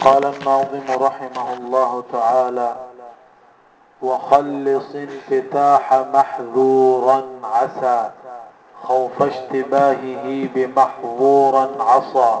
قال الناظم رحمه الله تعالى وخلص انفتاح محذورا عسى خوف اشتباهه بمحظورا عصى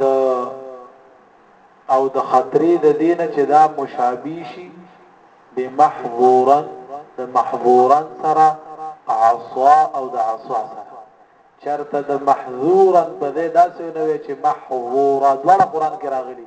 د او د خطرې د دین چې دا مشابه شي بمحظورا د محظورا سره عصا او د عصا سره چرته د محظورا په دې داسې نه وي چې محظورا دواړه قران کې راغلي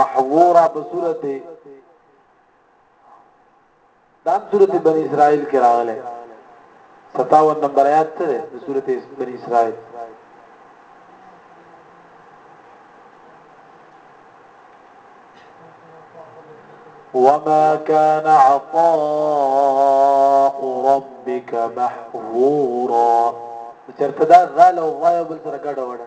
محوورا په صورت دام صورت بنی اسرائیل کې راغله 57 نمبر آیات ته د صورت بنی اسرائیل وما كان عطاء ربك محظورا چرته دا غاله او غایب سره ګډه وړه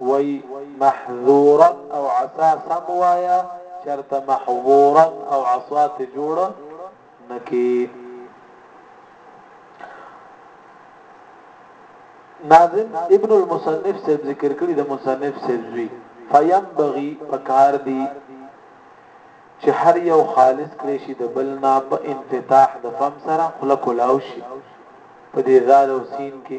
وایی محذورا او عصا سم وایه چرته محوورا او عصا ته جوړه نکی ناظم ابن المصنف سے ذکر کړی د مصنف سے زوی فینبغي پکار دی چې هر یو خالص کړي شي د بل نه په انفتاح د فم سره خلق لاو شي په دې زال او سین کې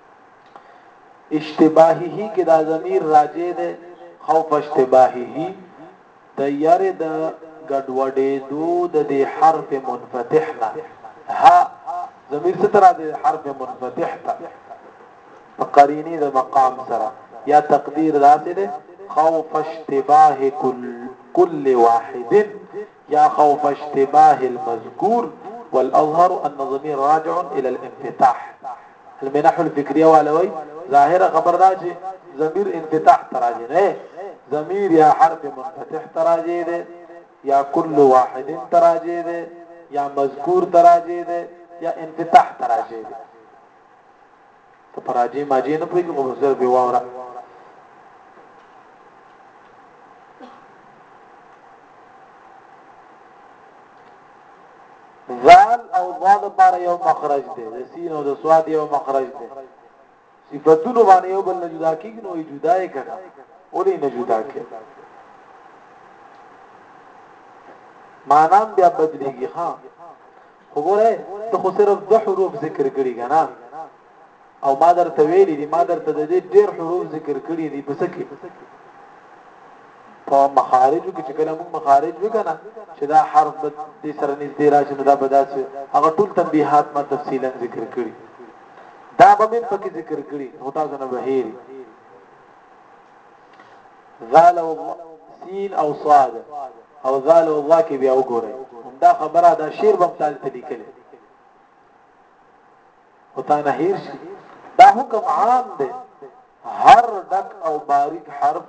اشتباهه کې دا ضمیر راجع ده خوف اشتباهه د یری د ګډوډې دو د دې حرف منفتح نه ها ضمیر ستر د حرف منفتح ته قرینی د مقام سره یا تقدیر داسې ده خوف اشتباه کل کل واحد يا خوف اشتباه المذكور والأظهر أن الضمير راجع إلى الانفتاح المنح الفكرية والوي ظاهرة خبر راجي ضمير انفتاح تراجي نه ضمير يا حرف منفتح تراجي ده يا كل واحد تراجي ده يا مذكور تراجي ده يا انفتاح تراجي ده ته په راجې ماجې نه پوهېږې خو بزګر بې واوره ذال او ضاد لپاره یو مخرج دی د سین او د سواد یو مخرج دی صفاتونو باندې یو بل نه جدا کیږي نو جدا یې کړه ولې نه جدا کړي مانام بیا بدلېږي ها خو ګوره ته خو صرف دو حروف ذکر کړي کنه او ما درته ویلي دي ما درته د دې ډېر حروف ذکر کړي دي پس کې په مخارجو کې چې کله موږ مخارج وکنه چې دا حرف د دې سره نږدې راشي نو دا به داسې هغه ټول تنبيهات ما تفصیلا ذکر کړي دا به مې پکې ذکر کړي هوتا زنه بهيري زال او سین او صاد او زال او ذا کې بیا وګورئ دا خبره دا شعر بم تال ته لیکل او تا نه هیر شي دا حکم عام دی هر دک او باریک حرف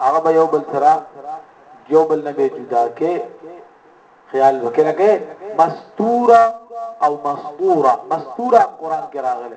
هغه یو بل سره یو بل نه جدا کې خیال وکړه کې مستوره او مستوره مستوره قران کې راغله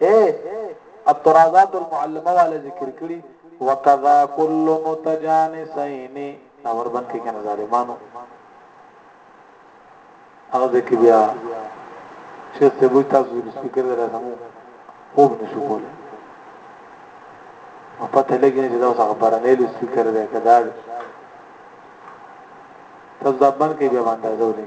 اې الطرازات المعلمه والا ذکر کړي وکذا کل متجانسین دا وربن کې کنه ظالمانو هغه ځکه بیا چې څه وي تاسو د سپیکر دره سمو خوب نشو کولی او پته لګی چې دا اوس هغه بارنې لو سپیکر دی کدا تاسو ځبن کې بیا باندې ځولې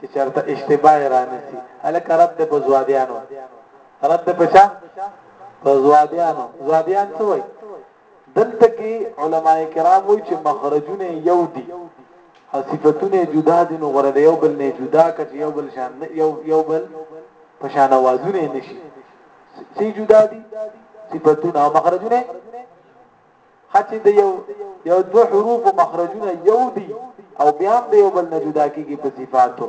چې چرته اشتباه را نسی الک رد د بزوادیانو رد د پچا بزوادیانو زوادیان څه وای دلته کې علما کرام وایي چې مخرجونه یو دي او صفاتونه جدا دي نو غره یو بل نه جدا کچ یو بل شان یو یو بل په شان आवाजونه نشي چې جدا دي صفاتونه او مخرجونه خچې د یو یو دو حروف مخرجونه یو دي او بیا هم د یو بل نه جدا کیږي په صفاتو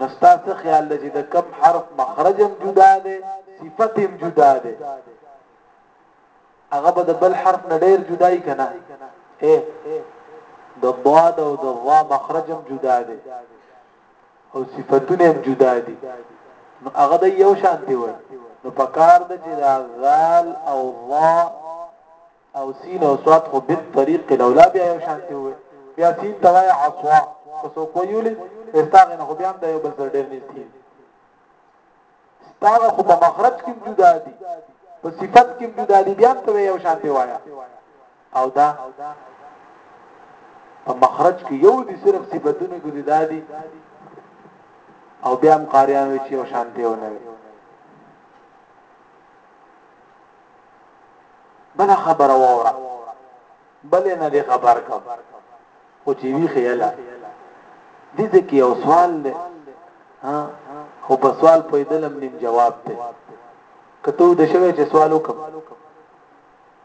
نو ستاسو خیال دی چې د کم حرف مخرج هم جدا دی صفت هم جدا دی هغه به د بل حرف نه ډیر جدای کنه اے د ضاد او د وا مخرج هم جدا دی او صفتونه هم جدا دي نو هغه د یو شان دی وای نو پکار د چې دا غال او ضا او سین او صاد خو بل طریق الاولا بیا یو شان دی وای بیا سین توای عصوا کو سو کو یولې استاغه نه خو بیا هم د یو بل سره ډېر نږدې استاغه خو په مخرج کې جدا دي په صفت کې جدا دي بیا ته یو شان دی وایا او دا په مخرج کې یو دي صرف صفاتونه کې دي دادي او بیا هم قاریان وی چې او شانته ونه وي بل خبر وره بل نه دي خبر کا او چې وی خیاله دي دې کې او سوال ده ها خو په سوال پیدلم نیم جواب ته کته د شوی چې سوال وکم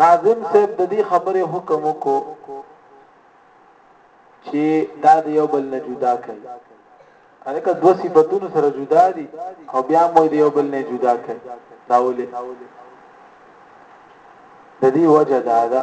ناظم صاحب د دې خبرې حکم وکړو چې دا د یو بل نه جدا کړي الکه دو صفاتونو سره جدا دي او بیا مو د یو بل نه جدا کړي دا ولې د دې وجه دا ده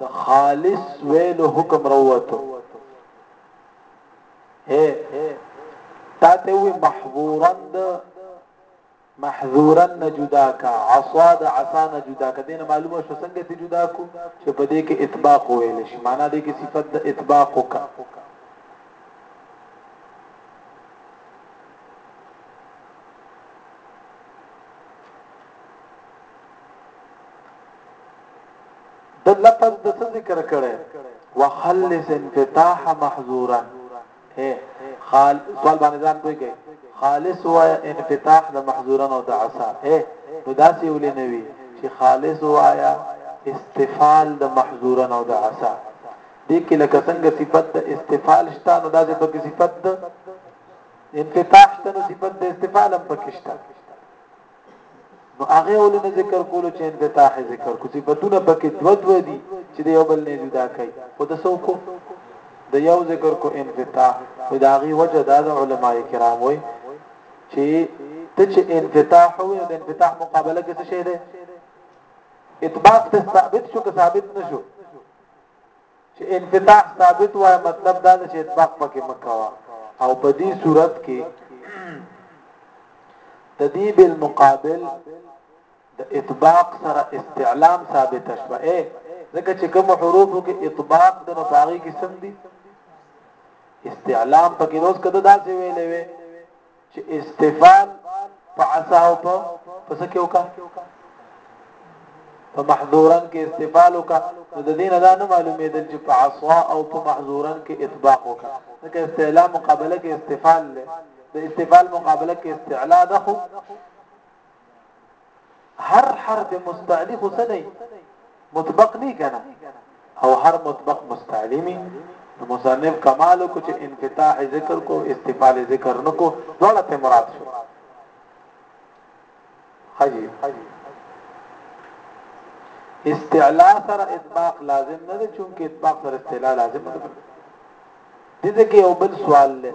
د خالص ویلو حکم روته هه تا ته وی محظورن د محظورن نه جدا کا عصا د عصا نه جدا کا دینه معلومه شو څنګه ته جدا کو چې په دې کې اطباق ویل شي معنا دې کې صفت د اطباق وکړه د لفظ د څه ذکر کړي وخلص انفتاح محظورا هي خال سوال باندې ځان کوي کوي خالص و انفتاح د محظورا او د عصا هي نو داسې ولې نه وي چې خالص وایا استفال د محظورا او د عصا دې کې لکه څنګه صفت د استفال شته نو داسې په کې صفت د انفتاح شته نو صفت د استفال هم پکې شته نو هغه اول نه ذکر کولو چې انفتاح ذکر کو صفاتونه پکې دو دو دي چې د یو بل نه جدا کوي خو د سو کو د یو ذکر کو انفتاح وي دا غي وجه دا د علما کرام وي چې ته چې انفتاح وي د انفتاح مقابله کې څه شي ده اطباق ته ثابت شو که ثابت نشو چې انفتاح ثابت وای مطلب دا چې اطباق پکې مکوا او په دې صورت کې د دې بالمقابل د اطباق سره استعلام ثابت شوه اے ځکه چې کوم حروفو کې اطباق د نفاغي کې سم دي استعلام پکې روز کده داسې ویلې وي چې استفال په عصا او په پس کې وکا په محظورن کې استفال وکا نو د دین دا نه معلومې دل چې په عصا او په محظورن کې اطباق وکا لکه استعلا مقابله کې استفال له د استفال مقابله کې استعلا ده خو هر حرف مستعلی خو څه دی مطبق نه کنه او هر مطبق مستعلمی مصنف کمال کو چې انفتاح ذکر کو استفال ذکر نکو دواړه ته مراد شو حجی استعلا سره اطباق لازم نه دی چونکه اطباق سره استعلا لازم نه دی دغه یو بل سوال لري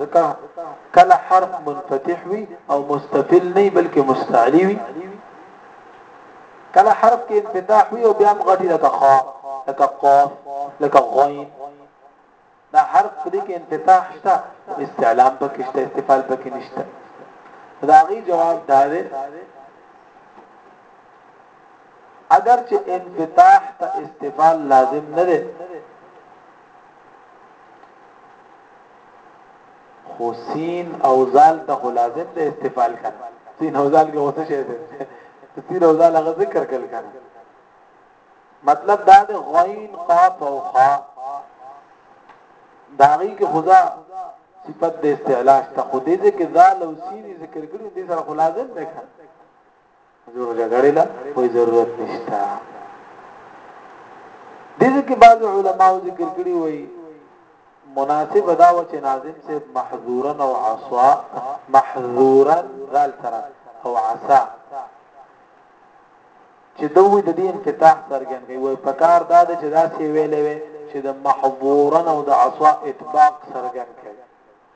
ځکه کله حرف منفتح وي او مستفل نه بلکې مستعلی وي کله حرف کې انفتاح وي او بیا مغټي لکه خا لکه قاف لکه غين دا حرف دې کې انفتاح شته استعلام پکې شته استفال پکې نشته دا غي جواب دا دی اگر چې انفتاح ته استفال لازم نه دی خو سین او زال ته خو لازم دی استفال کنه سین او زال کې اوسه شه دی سین او زال هغه ذکر کل کنه مطلب دا دی غین قاف او خا داغي کې خدا صفت د استعلاش ته خو دې کې زال او سین ذکر کړو دې سره خو لازم دی کنه زور جګړې له کوئی ضرورت نشته دغه کې بعض علما ذکر کړی وایي مناسب دا و چې ناظم سے محذورا او عصا محذورا ذال سره او عصا چې دوی د دې انفتاح سرګن کوي وای په کار دا د چې دا سی ویلې وي چې د محذورا او د عصا اطباق سرګن کوي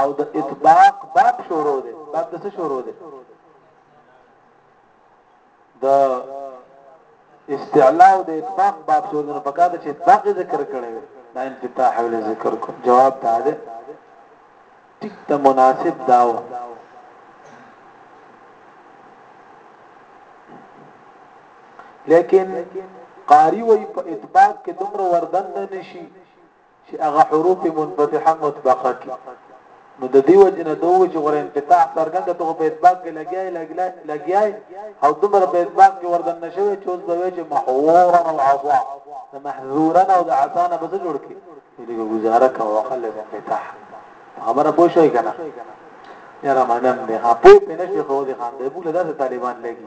او د اطباق باب شروع دی باب د څه شروع دی د استعلاء او د اطباق باب شروع دی په کار چې اطباق ذکر کړي دا انفتاح ول ذکر کو جواب دا دی ټیک ته مناسب داو لیکن قاری وی په اطباق کې دومره وردن نه نشي چي هغه حروف منفتحه مطبقه کړي نو د دې وجه نه دوه چې غره انقطاع څرګند ته په اطباق کې لګیای لګیای لګیای او دومره په اطباق کې وردن نشوي چې اوس به وي چې محورا او عصا د محذورا او د عصانا به جوړ کی دې گزاره کا وقل انقطاع خبره پوه شوي کنه یاره منم دې ها په پنه شي خو دې خان دې موږ داسې طالبان لګي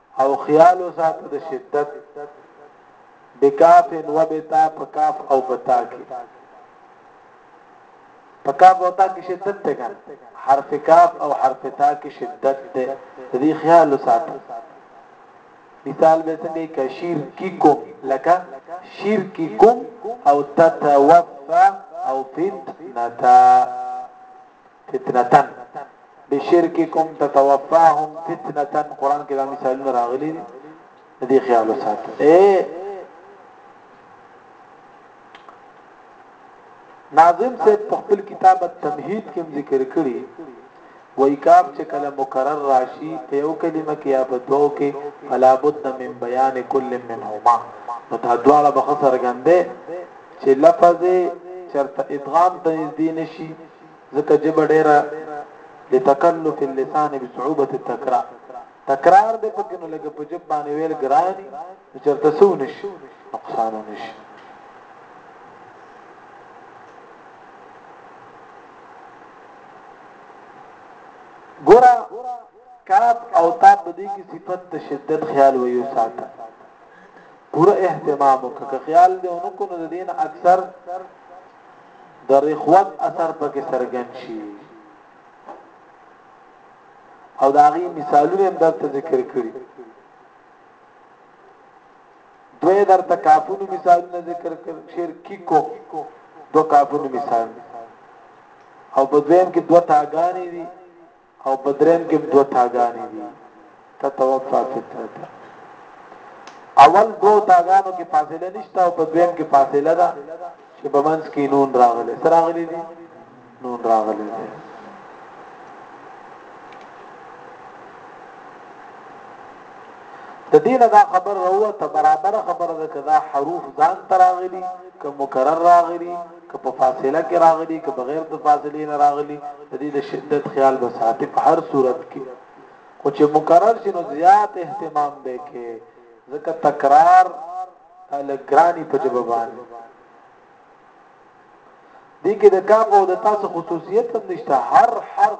او خیال وساته د شدت بکاف و بتا په کاف او په تا کې په کاف او تا کې شدت ته کار حرف کاف او حرف تا کې شدت ته دې خیال وساته مثال به څنګه کشیر کی کوم لکه شیر کی کوم او تتوفا او فتنتا فتنه بشرککم تتوفاهم فتنه قران کې دا مثالونه راغلي دي دې خیال وساتئ ناظم صاحب په خپل کتاب تمهید کې ذکر کړی وای کاف چې کله مکرر راشي په یو کلمه کې یا په دوو کې فلا بد من بیان کل منهما نو دا دواړه به خسر غندې چې لفظ چرته ادغام ته نږدې نشي ځکه ژبه ډېره لتکلف اللسان بصعوبة التکرا تکرار دی پکې نو لکه په ژب باندې ویل ګرانی نو چرته سو نش نقصان نش ګورا کاپ او تاب دې کې صفت د شدت خیال ویو ساته پوره اهتمام وکړه خیال دې اونکو نو دین اکثر د رخوت اثر پکې څرګند شي او دا غي مثالونه هم درته ذکر کړی دوی درته کافونو مثالونه ذکر کړ شیر کیکو دو کافونو مثال او په دویم کې دوه تاګانې دي او په دریم کې هم دوه تاګانې دي تتوفا فتنه اول دو تاګانو کې فاصله نشته او په دویم کې فاصله ده چې په منځ کې نون راغلی سره راغلی دي نون راغلی دي د دینه دا خبر وروه ته برابر خبره ده چې دا حروف ځان تراغلي که مکرر راغلي که په فاصله کې راغلي که بغیر د فاصلې نه راغلي د دې د شدت خیال به ساتي په هر صورت کې خو چې مکرر شي نو زیات اهتمام به کې ځکه تکرار الګرانی په جواب باندې دي کې د کاف او د تاسو خصوصیت هم نشته هر حرف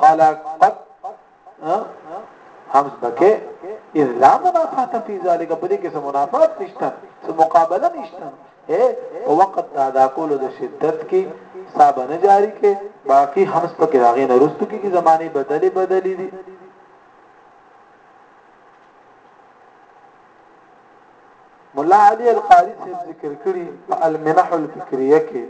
خلقت همز بکه الا منافات فی ذالک په دې کې سم منافات نشته سم مقابله نشته اے په وخت دا دا کول د شدت کې صاحب نه جاری کې باقی همز پکې راغې نه رستو کې زمانه بدلی بدلی دي مولا علی القاری سے ذکر کړی په المنح الفکریه کې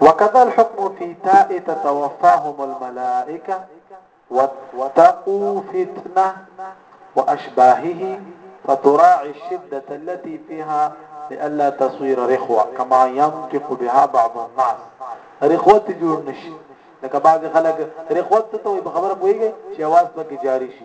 وكذا الحكم في تاء تتوفاهم الملائكة وتقوا فتنة وأشباهه فتراعي الشدة التي فيها لألا تصوير رخوة كما ينطق بها بعض الناس رخوة جوړ نشي لك بعض خلق رخوة تتوي بخبر خبره پويږي شواز بك پکې شي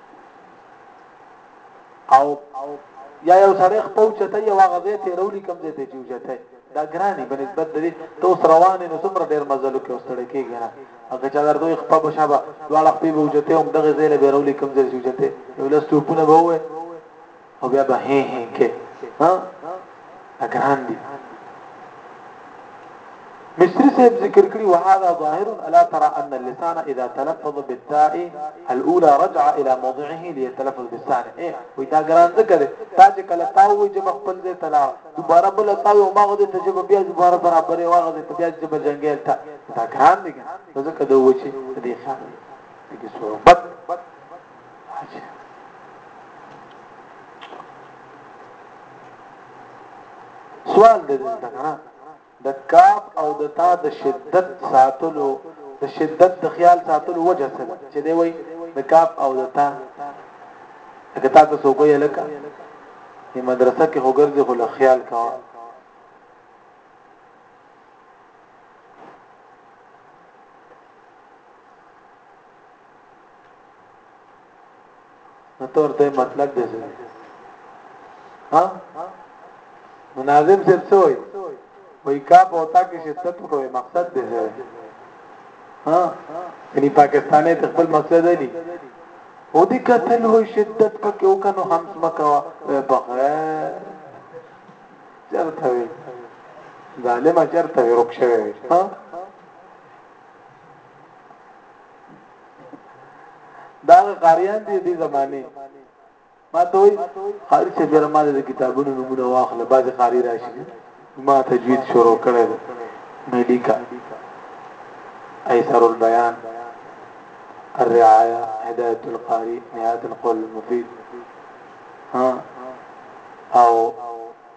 او یا یو سړی خپل چته یو غزه تیرولي کم دې ته چې چته دا ګرانی په نسبت دې تو روانې نو څومره ډیر مزل کې وستړی کېږي نه هغه چې درته خپل بشابه دواړه خپل وجته هم دغه زیله بیرولي کم دې چې چته یو لستو پونه به وې او بیا به هې هې کې ها دا ګران دي مصری صاحب ذکر کړی وهذا ظاهر الا ترى ان اللسان اذا تلفظ بالتاء الاولى رجع الى موضعه ليتلفظ بالثاني ايه وې دا ګران ذکر تا چې کله تاو وې جب خپل ځای تلا دوباره بل تاو او ماغه دې تجب بیا دوباره برابرې واغه دې بیا جب جنگیل تا دا ګران دي ځکه دوه چې دې خان دې صحبت سوال د دې څنګه د کاف او د تا د شدت ساتلو د شدت د خیال ساتلو وجه څه ده چې دی وای د کاف او د تا که تا ته څوک یې لکه په مدرسه کې هوګرځي خو له خیال کا نو تور ته مطلب دې څه ها مناظم صاحب څه وایي وای کا په تا کې شدت وکوي مقصد دې څه ها یعنی پاکستاني ته خپل مقصد دی او دې قتل هو شدت پکې وکنو همس مکوا په خیر چرته وي ظالم چرته وي رخصه وي ها دا قاریان دي دې زمانه ما ته وي قاری چې برماله د کتابونو نمونه واخله بعضي قاری راشي ما تجوید شروع کړی دی ملیکا ایثار البیان الرعايه هدايه القاری نهایت القول المفید ها او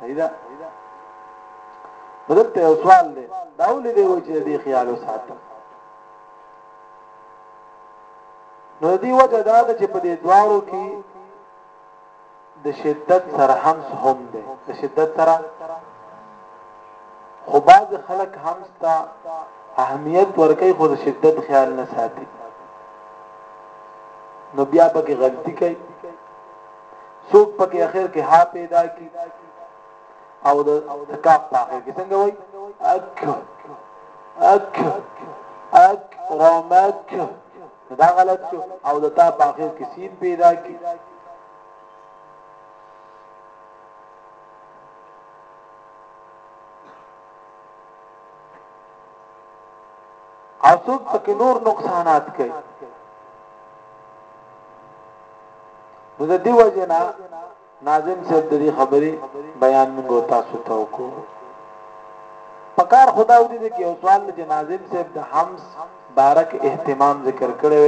صحیح ده دلته یو سوال دی دا ولې دی و چې دې خیال وساتم نو دی وجه دا ده چې په دې دوارو کې د شدت سره هم هم دی د شدت سره خو بعض خلک هم ستا اهمیت ورکي خو د شدت خیال نه ساتي نو بیا پکې غلطي کوي څوک پکې اخر کې ها پیدا کی او د کاف په اخر کې څنګه وای اک اک اک رمک دا غلط شو او د تا په اخر کې سین پیدا کی او څوک پکې نور نقصانات کوي نو د دې وجه نه ناظم صاحب د دې خبرې بیان موږ تاسو ته وکړو پکار خدا دې دې کې یو سوال چې ناظم صاحب د حمز بارک اهتمام ذکر کړی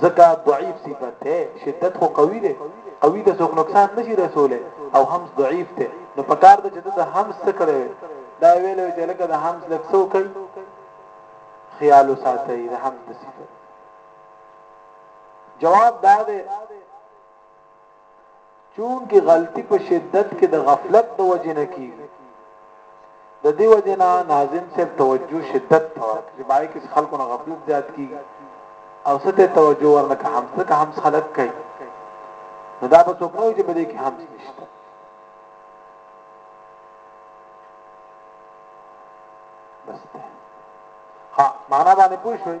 زکا ضعیف صفت ہے شدت خو قوی دی قوی د څوک نقصان نشي رسوله او حمز ضعیف دی نو پکار د چې د حمز څخه کړی دا ویلو چې لکه د حمز لکه څوک خیال ساتي د حمز صفت جواب دا دی چون کې غلطي په شدت کې د غفلت د وجې نه کیږي د دې وجې نه ناظم صاحب توجه شدت تور چې بای کې خلکو نه غفلت زیات کیږي او ستې توجه ورنه که هم څه که هم خلک کوي نو دا به څوک نه وي چې په دې کې هم نشته بس ته ها معنا باندې پوښوي